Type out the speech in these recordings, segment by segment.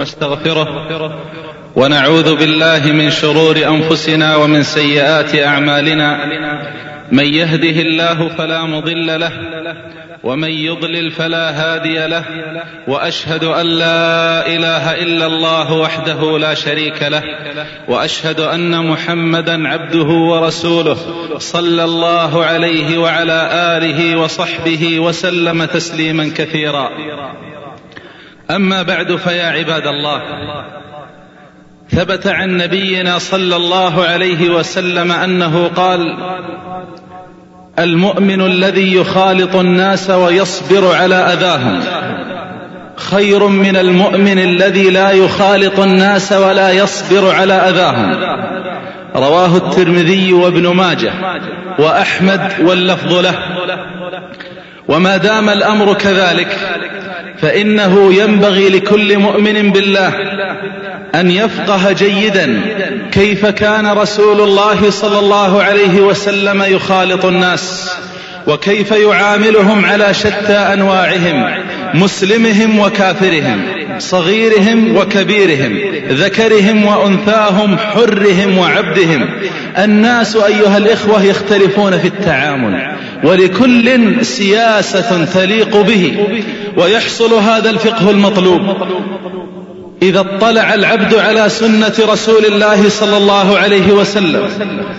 واستغفره ونعوذ بالله من شرور أنفسنا ومن سيئات أعمالنا من يهده الله فلا مضل له ومن يضلل فلا هادي له وأشهد أن لا إله إلا الله وحده لا شريك له وأشهد أن محمدا عبده ورسوله صلى الله عليه وعلى آله وصحبه وسلم تسليما كثيرا أما بعد فيا عباد الله ثبت عن نبينا صلى الله عليه وسلم أنه قال المؤمن الذي يخالط الناس ويصبر على أذاهم. خير من المؤمن الذي لا يخالط الناس ولا يصبر على أذاهم. رواه الترمذي وابن ماجه وأحمد واللفظ له. وما دام الأمر كذلك فإنه ينبغي لكل مؤمن بالله أن يفقه جيدا كيف كان رسول الله صلى الله عليه وسلم يخالط الناس وكيف يعاملهم على شتى أنواعهم مسلمهم وكافرهم. صغيرهم وكبيرهم ذكرهم وأنثاهم حرهم وعبدهم. الناس أيها الإخوة يختلفون في التعامل ولكل سياسة تليق به ويحصل هذا الفقه المطلوب. إذا اطلع العبد على سنة رسول الله صلى الله عليه وسلم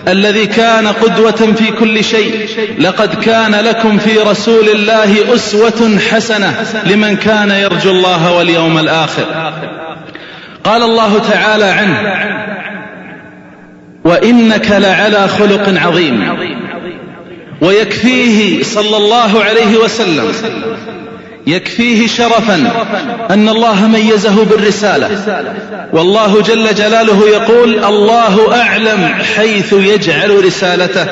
الذي كان قدوة في كل شيء لقد كان لكم في رسول الله أسوة حسنة لمن كان يرجو الله واليوم الآخر. قال الله تعالى عنه وإنك لعلى خلق عظيم. ويكفيه صلى الله عليه وسلم يكفيه شرفا أن الله ميزه بالرسالة. والله جل جلاله يقول الله أعلم حيث يجعل رسالته.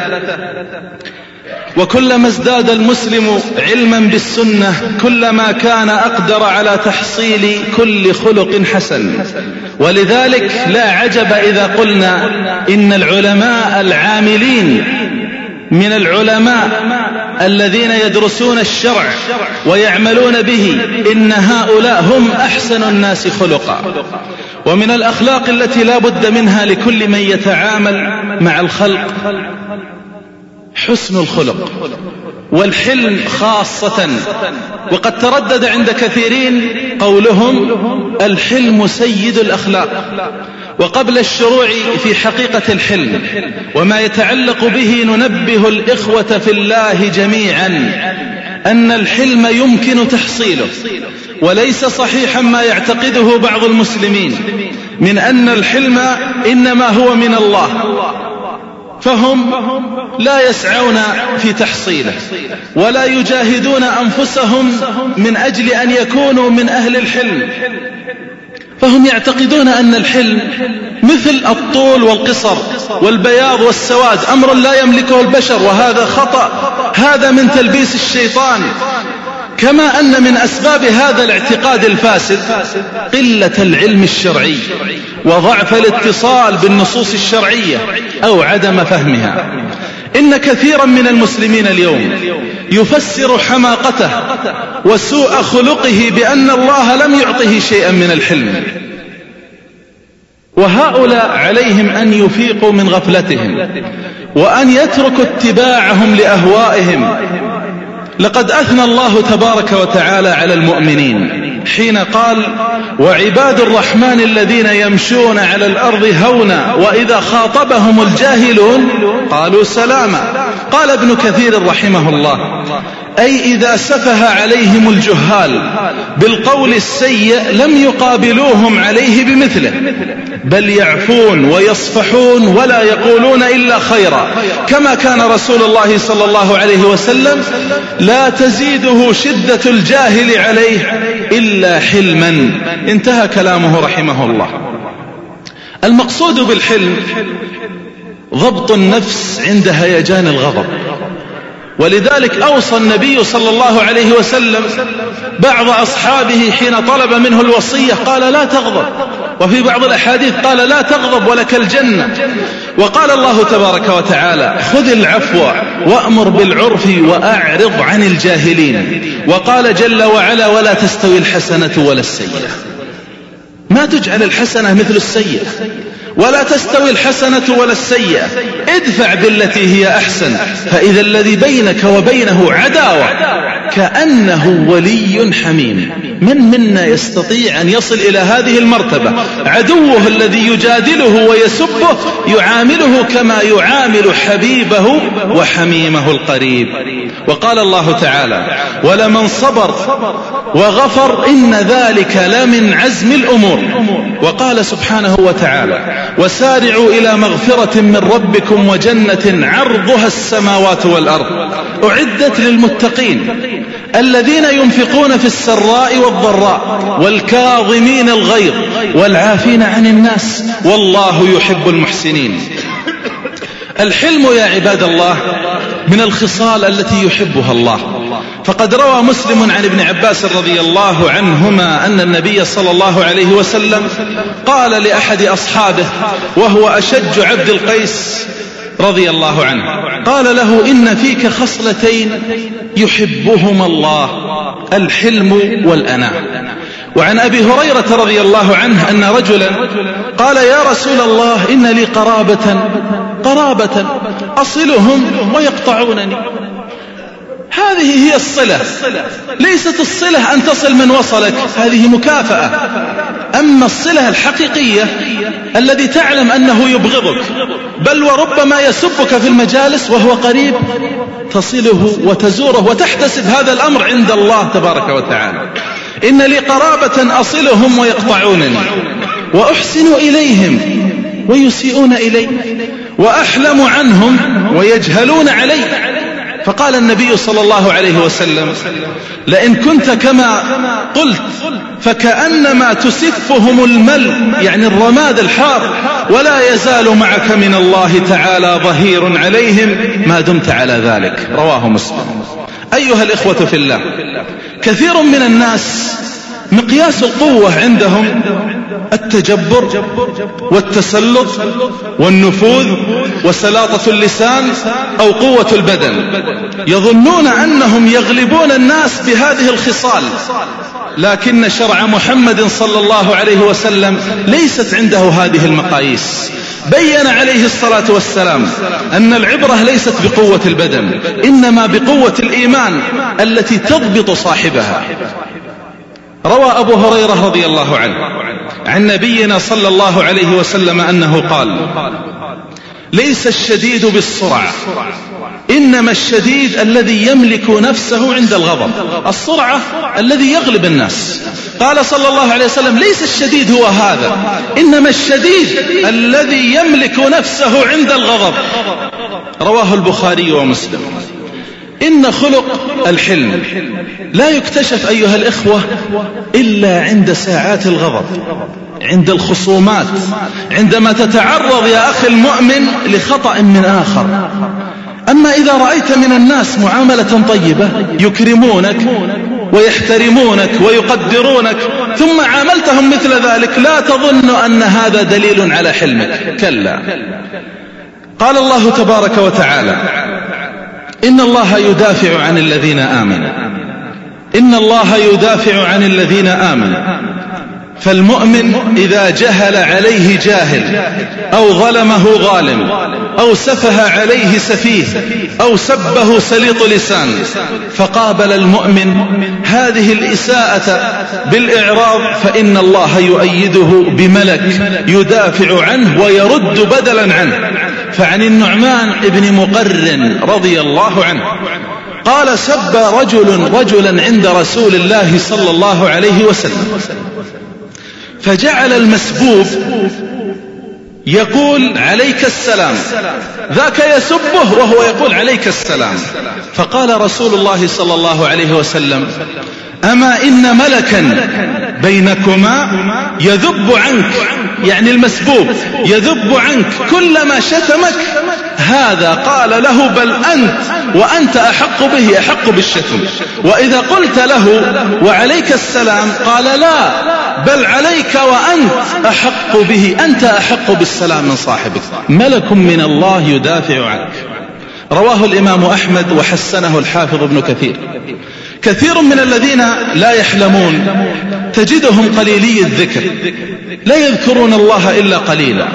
وكلما ازداد المسلم علما بالسنة كلما كان أقدر على تحصيل كل خلق حسن. ولذلك لا عجب إذا قلنا إن العلماء العاملين من العلماء الذين يدرسون الشرع ويعملون به إن هؤلاء هم أحسن الناس خلقا. ومن الأخلاق التي لا بد منها لكل من يتعامل مع الخلق حسن الخلق والحلم خاصة. وقد تردد عند كثيرين قولهم الحلم سيد الأخلاق. وقبل الشروع في حقيقة الحلم وما يتعلق به ننبه الإخوة في الله جميعا أن الحلم يمكن تحصيله وليس صحيحا ما يعتقده بعض المسلمين من أن الحلم إنما هو من الله فهم لا يسعون في تحصيله ولا يجاهدون أنفسهم من أجل أن يكونوا من أهل الحلم. فهم يعتقدون أن الحلم مثل الطول والقصر والبياض والسواد أمر لا يملكه البشر وهذا خطأ. هذا من تلبيس الشيطان. كما أن من أسباب هذا الاعتقاد الفاسد قلة العلم الشرعي وضعف الاتصال بالنصوص الشرعية أو عدم فهمها. إن كثيرا من المسلمين اليوم يفسر حماقته وسوء خلقه بأن الله لم يعطه شيئا من الحلم. وهؤلاء عليهم أن يفيقوا من غفلتهم وأن يتركوا اتباعهم لأهوائهم. لقد أثنى الله تبارك وتعالى على المؤمنين. حين قال وعباد الرحمن الذين يمشون على الأرض هونا وإذا خاطبهم الجاهلون قالوا سلاما. قال ابن كثير رحمه الله أي إذا سفه عليهم الجهال بالقول السيء لم يقابلوهم عليه بمثله بل يعفون ويصفحون ولا يقولون إلا خيرا. كما كان رسول الله صلى الله عليه وسلم لا تزيده شدة الجاهل عليه إلا حلما. انتهى كلامه رحمه الله. المقصود بالحلم ضبط النفس عند هيجان الغضب. ولذلك أوصى النبي صلى الله عليه وسلم بعض أصحابه حين طلب منه الوصية قال لا تغضب. وفي بعض الأحاديث قال لا تغضب ولك الجنة. وقال الله تبارك وتعالى خذ العفو وأمر بالعرف وأعرض عن الجاهلين. وقال جل وعلا ولا تستوي الحسنة ولا السيئة. ما تجعل الحسنة مثل السيئة. ولا تستوي الحسنة ولا السيئة. ادفع بالتي هي أحسن. فإذا الذي بينك وبينه عداوة كأنه ولي حميم. من منا يستطيع أن يصل إلى هذه المرتبة؟ عدوه الذي يجادله ويسبه يعامله كما يعامل حبيبه وحميمه القريب. وقال الله تعالى ولمن صبر وغفر إن ذلك لمن عزم الأمور. وقال سبحانه وتعالى وسارعوا إلى مغفرة من ربكم وجنة عرضها السماوات والأرض. أعدت للمتقين الذين ينفقون في السراء والضراء والكاظمين الغيظ والعافين عن الناس والله يحب المحسنين. الحلم يا عباد الله من الخصال التي يحبها الله. فقد روى مسلم عن ابن عباس رضي الله عنهما أن النبي صلى الله عليه وسلم قال لأحد أصحابه وهو أشج عبد القيس رضي الله عنه قال له إن فيك خصلتين يحبهما الله الحلم والأناء. وعن أبي هريرة رضي الله عنه أن رجلا قال يا رسول الله إن لي قرابة قرابة أصلهم ويقطعونني. هذه هي الصلة. ليست الصلة أن تصل من وصلك. هذه مكافأة. أما الصلة الحقيقية الذي تعلم أنه يبغضك بل وربما يسبك في المجالس وهو قريب تصله وتزوره وتحتسب هذا الأمر عند الله تبارك وتعالى. إن لي قرابة أصلهم ويقطعونني وأحسن إليهم ويسيئون إلي وأحلم عنهم ويجهلون علي. فقال النبي صلى الله عليه وسلم لئن كنت كما قلت فكأنما تسفهم المل يعني الرماد الحار ولا يزال معك من الله تعالى ظهير عليهم ما دمت على ذلك. رواه مسلم. أيها الإخوة في الله كثير من الناس مقياس القوة عندهم التجبر والتسلط والنفوذ وسلاطة اللسان أو قوة البدن. يظنون أنهم يغلبون الناس بهذه الخصال لكن شرع محمد صلى الله عليه وسلم ليست عنده هذه المقاييس. بين عليه الصلاة والسلام أن العبرة ليست بقوة البدن إنما بقوة الإيمان التي تضبط صاحبها. روى أبو هريرة رضي الله عنه عن نبينا صلى الله عليه وسلم أنه قال ليس الشديد بالسرعة إنما الشديد الذي يملك نفسه عند الغضب. السرعة الذي يغلب الناس. قال صلى الله عليه وسلم ليس الشديد هو هذا إنما الشديد الذي يملك نفسه عند الغضب. رواه البخاري ومسلم. إن خلق الحلم لا يكتشف أيها الإخوة إلا عند ساعات الغضب عند الخصومات عندما تتعرض يا أخي المؤمن لخطأ من آخر. أما إذا رأيت من الناس معاملة طيبة يكرمونك ويحترمونك ويقدرونك ثم عاملتهم مثل ذلك لا تظن أن هذا دليل على حلمك. كلا. قال الله تبارك وتعالى إن الله يدافع عن الذين آمنوا. إن الله يدافع عن الذين آمنوا. فالمؤمن إذا جهل عليه جاهل أو ظلمه ظالم أو سفه عليه سفيه أو سبه سليط لسان فقابل المؤمن هذه الإساءة بالإعراض فإن الله يؤيده بملك يدافع عنه ويرد بدلا عنه. فعن النعمان ابن مقرن رضي الله عنه. قال سب رجل رجلا عند رسول الله صلى الله عليه وسلم. فجعل المسبوب يقول عليك السلام. ذاك يسبه وهو يقول عليك السلام. فقال رسول الله صلى الله عليه وسلم أما إن ملكا بينكما يذب عنك يعني المسبوب يذب عنك كلما شتمك. هذا قال له بل أنت وأنت أحق به أحق بالشتم. وإذا قلت له وعليك السلام قال لا بل عليك وأنت أحق به أنت أحق بالسلام من صاحبك. ملك من الله يدافع عنك. رواه الإمام أحمد وحسنه الحافظ ابن كثير. كثير من الذين لا يحلمون. تجدهم قليلي الذكر. لا يذكرون الله إلا قليلا.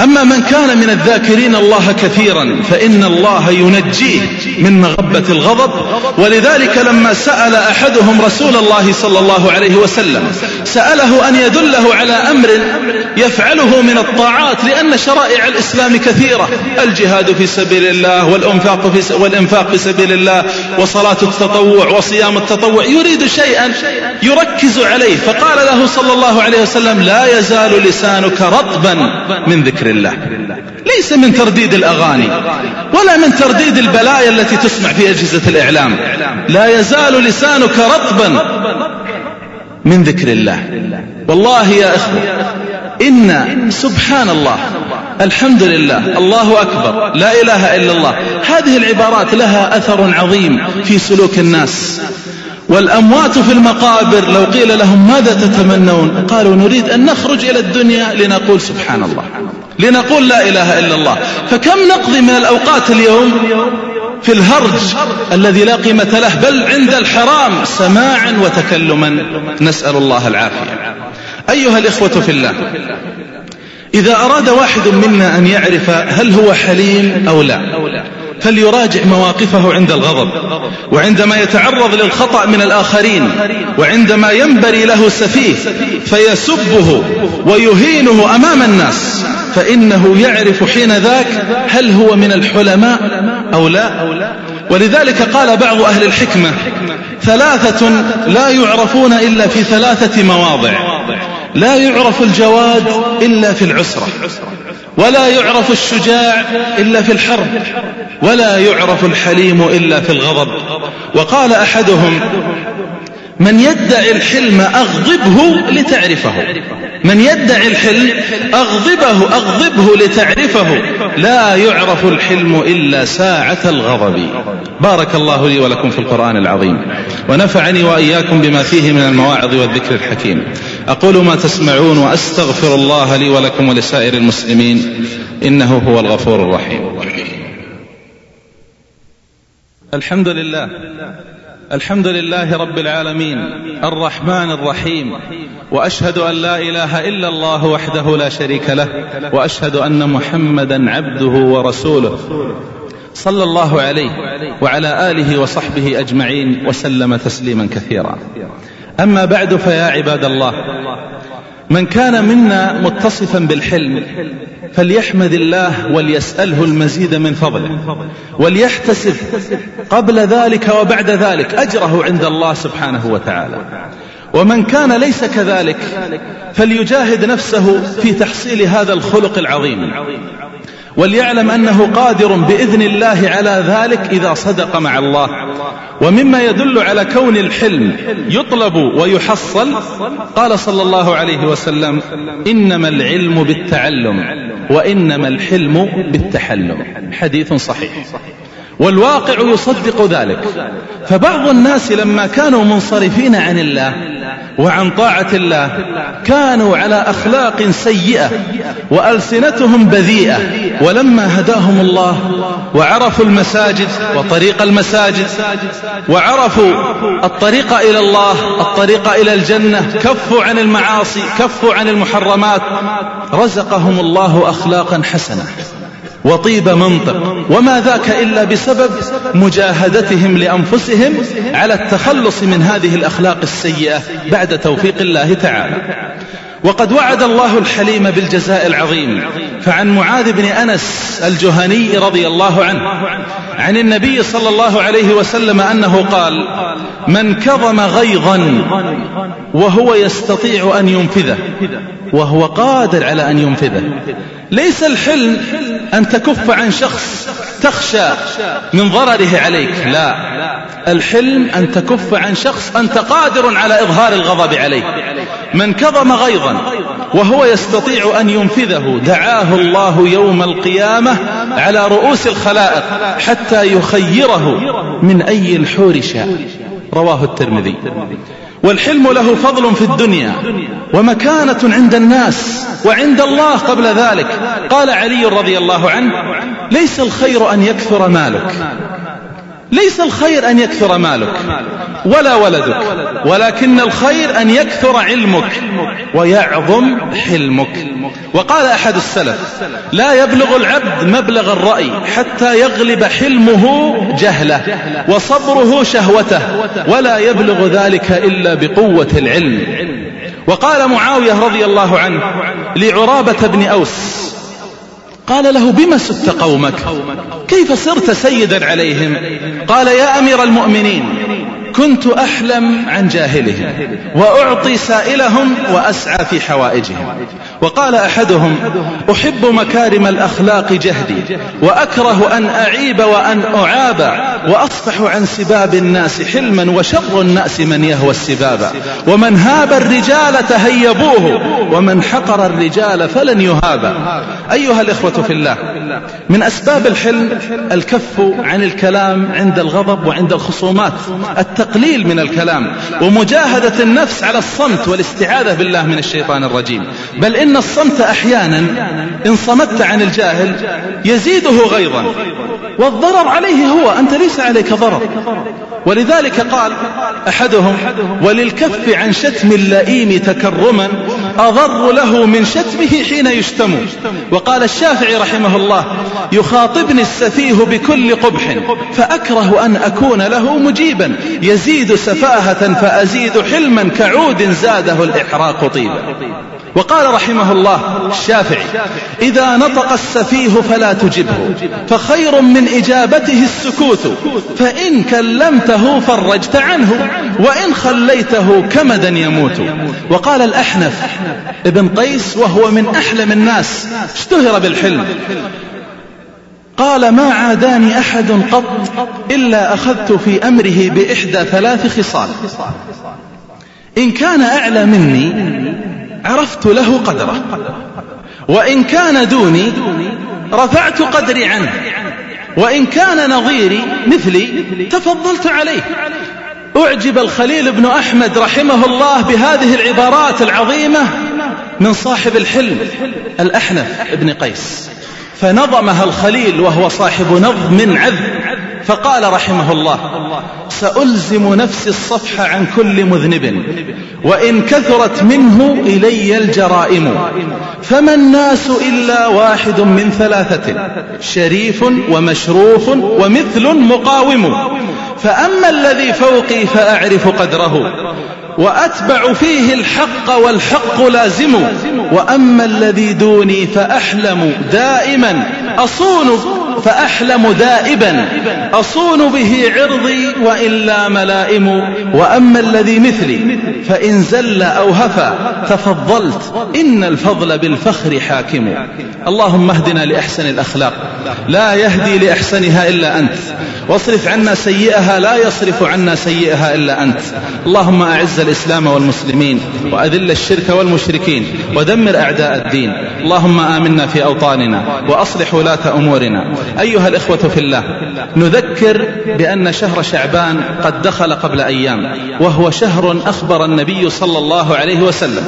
أما من كان من الذاكرين الله كثيرا فإن الله ينجيه من مغبة الغضب. ولذلك لما سأل أحدهم رسول الله صلى الله عليه وسلم سأله أن يدله على أمر يفعله من الطاعات لأن شرائع الإسلام كثيرة. الجهاد في سبيل الله والإنفاق في, والإنفاق في سبيل الله وصلاة التطوع وصيام التطوع يريد شيئا يركز عليه. فقال له صلى الله عليه وسلم لا يزال لسانك رطبا من ذكر الله. ليس من ترديد الأغاني ولا من ترديد البلايا التي تسمع في أجهزة الإعلام. لا يزال لسانك رطبا من ذكر الله. والله يا إخوة إن سبحان الله الحمد لله الله أكبر لا إله إلا الله. هذه العبارات لها أثر عظيم في سلوك الناس. والأموات في المقابر لو قيل لهم ماذا تتمنون؟ قالوا نريد أن نخرج إلى الدنيا لنقول سبحان الله لنقول لا إله إلا الله. فكم نقضي من الأوقات اليوم في الهرج الذي لا قيمة له بل عند الحرام سماعا وتكلما. نسأل الله العافية. أيها الإخوة في الله إذا أراد واحد منا أن يعرف هل هو حليم أو لا فليراجع مواقفه عند الغضب وعندما يتعرض للخطأ من الآخرين وعندما ينبري له سفيه فيسبه ويهينه أمام الناس فإنه يعرف حين ذاك هل هو من الحلماء أو لا. ولذلك قال بعض أهل الحكمة ثلاثة لا يعرفون إلا في ثلاثة مواضع. لا يعرف الجواد إلا في العسرة ولا يعرف الشجاع إلا في الحرب ولا يعرف الحليم إلا في الغضب. وقال أحدهم من يدعي الحلم أغضبه لتعرفه من يدعي الحلم أغضبه أغضبه لتعرفه لا يعرف الحلم إلا ساعة الغضب. بارك الله لي ولكم في القرآن العظيم ونفعني وإياكم بما فيه من المواعظ والذكر الحكيم. أقول ما تسمعون وأستغفر الله لي ولكم ولسائر المسلمين إنه هو الغفور الرحيم. الحمد لله. الحمد لله رب العالمين. الرحمن الرحيم. وأشهد أن لا إله إلا الله وحده لا شريك له. وأشهد أن محمدا عبده ورسوله. صلى الله عليه وعلى آله وصحبه أجمعين وسلم تسليما كثيرا. أما بعد فيا عباد الله من كان منا متصفا بالحلم فليحمد الله وليسأله المزيد من فضله وليحتسب قبل ذلك وبعد ذلك أجره عند الله سبحانه وتعالى. ومن كان ليس كذلك فليجاهد نفسه في تحصيل هذا الخلق العظيم. وليعلم أنه قادر بإذن الله على ذلك إذا صدق مع الله. ومما يدل على كون الحلم يطلب ويحصل. قال صلى الله عليه وسلم إنما العلم بالتعلم وإنما الحلم بالتحلم. حديث صحيح. والواقع يصدق ذلك. فبعض الناس لما كانوا منصرفين عن الله وعن طاعة الله. كانوا على أخلاق سيئة وألسنتهم بذيئة ولما هداهم الله وعرفوا المساجد وطريق المساجد وعرفوا الطريق إلى الله الطريق إلى الجنة كفوا عن المعاصي كفوا عن المحرمات رزقهم الله أخلاقا حسنة. وطيب منطق. وما ذاك إلا بسبب مجاهدتهم لأنفسهم على التخلص من هذه الأخلاق السيئة بعد توفيق الله تعالى. وقد وعد الله الحليم بالجزاء العظيم. فعن معاذ بن أنس الجهني رضي الله عنه عن النبي صلى الله عليه وسلم أنه قال من كظم غيظا وهو يستطيع أن ينفذه وهو قادر على أن ينفذه. ليس الحلم أن تكف عن شخص تخشى من ضرره عليك لا. الحلم أن تكف عن شخص أنت قادر على إظهار الغضب عليه. من كظم غيظا وهو يستطيع أن ينفذه دعاه الله يوم القيامة على رؤوس الخلائق حتى يخيره من أي الحور شاء. رواه الترمذي. والحلم له فضل في الدنيا ومكانة عند الناس وعند الله قبل ذلك. قال علي رضي الله عنه ليس الخير أن يكثر مالك. ليس الخير أن يكثر مالك. ولا ولدك. ولكن الخير أن يكثر علمك. ويعظم حلمك. وقال أحد السلف لا يبلغ العبد مبلغ الرأي حتى يغلب حلمه جهله وصبره شهوته ولا يبلغ ذلك إلا بقوة العلم. وقال معاوية رضي الله عنه لعرابة بن أوس قال له بما ست قومك؟ كيف صرت سيدا عليهم؟ قال يا أمير المؤمنين كنت أحلم عن جاهلهم وأعطي سائلهم وأسعى في حوائجهم. وقال أحدهم أحب مكارم الأخلاق جهدي وأكره أن أعيب وأن أعاب وأصفح عن سباب الناس حلما وشر الناس من يهوى السباب. ومن هاب الرجال تهيبوه ومن حقر الرجال فلن يهاب. أيها الإخوة في الله من أسباب الحلم الكف عن الكلام عند الغضب وعند الخصومات التقليل من الكلام ومجاهدة النفس على الصمت والاستعاذة بالله من الشيطان الرجيم. بل إن الصمت أحيانا إن صمت عن الجاهل يزيده غيظا. والضرر عليه هو أنت ليس عليك ضرر. ولذلك قال أحدهم وللكف عن شتم اللئيم تكرما أضر له من شتمه حين يشتم. وقال الشافعي رحمه الله يخاطبني السفيه بكل قبح فأكره أن أكون له مجيبا. يزيد سفاهة فأزيد حلما كعود زاده الإحراق طيبا. وقال رحمه الله الشافعي إذا نطق السفيه فلا تجبه فخير من إجابته السكوت فإن كلمته فرجت عنه وإن خليته كمدا يموت. وقال الأحنف ابن قيس وهو من أحلم الناس اشتهر بالحلم قال ما عاداني أحد قط إلا أخذت في أمره بإحدى ثلاث خصال إن كان أعلى مني عرفت له قدره. وإن كان دوني رفعت قدري عنه. وإن كان نظيري مثلي تفضلت عليه. أعجب الخليل بن أحمد رحمه الله بهذه العبارات العظيمة من صاحب الحلم الأحنف ابن قيس. فنظمها الخليل وهو صاحب نظم عذب. فقال رحمه الله سألزم نفسي الصفح عن كل مذنب وإن كثرت منه إلي الجرائم فما الناس إلا واحد من ثلاثة شريف ومشروف ومثل مقاوم فأما الذي فوقي فأعرف قدره وأتبع فيه الحق والحق لازم وأما الذي دوني فأحلم دائما أصون فأحلم دائبا. أصون به عرضي وإلا ملائم. وأما الذي مثلي فإن زل أو هفى تفضلت إن الفضل بالفخر حاكم. اللهم اهدنا لأحسن الأخلاق. لا يهدي لأحسنها إلا أنت. واصرف عنا سيئها. لا يصرف عنا سيئها إلا أنت. اللهم أعز الإسلام والمسلمين وأذل الشرك والمشركين ودمر أعداء الدين. اللهم آمنا في أوطاننا وأصلح ولاة أمورنا. أيها الإخوة في الله نذكر بأن شهر شعبان قد دخل قبل أيام وهو شهر أخبر النبي صلى الله عليه وسلم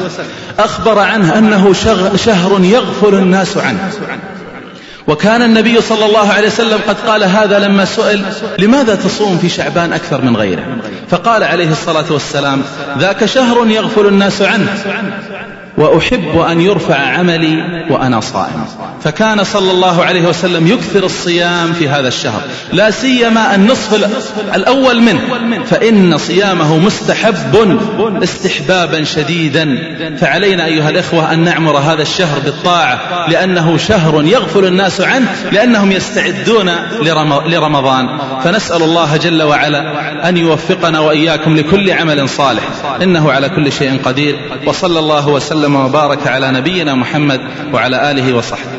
أخبر عنه أنه شهر يغفل الناس عنه. وكان النبي صلى الله عليه وسلم قد قال هذا لما سئل لماذا تصوم في شعبان أكثر من غيره؟ فقال عليه الصلاة والسلام ذاك شهر يغفل الناس عنه وأحب أن يرفع عملي وأنا صائم. فكان صلى الله عليه وسلم يكثر الصيام في هذا الشهر لا سيما النصف الأول منه فإن صيامه مستحب استحبابا شديدا. فعلينا أيها الإخوة أن نعمر هذا الشهر بالطاعة لأنه شهر يغفل الناس عنه لأنهم يستعدون لرمضان. فنسأل الله جل وعلا أن يوفقنا وإياكم لكل عمل صالح. إنه على كل شيء قدير. وصلى الله وسلم وبارك على نبينا محمد وعلى آله وصحبه.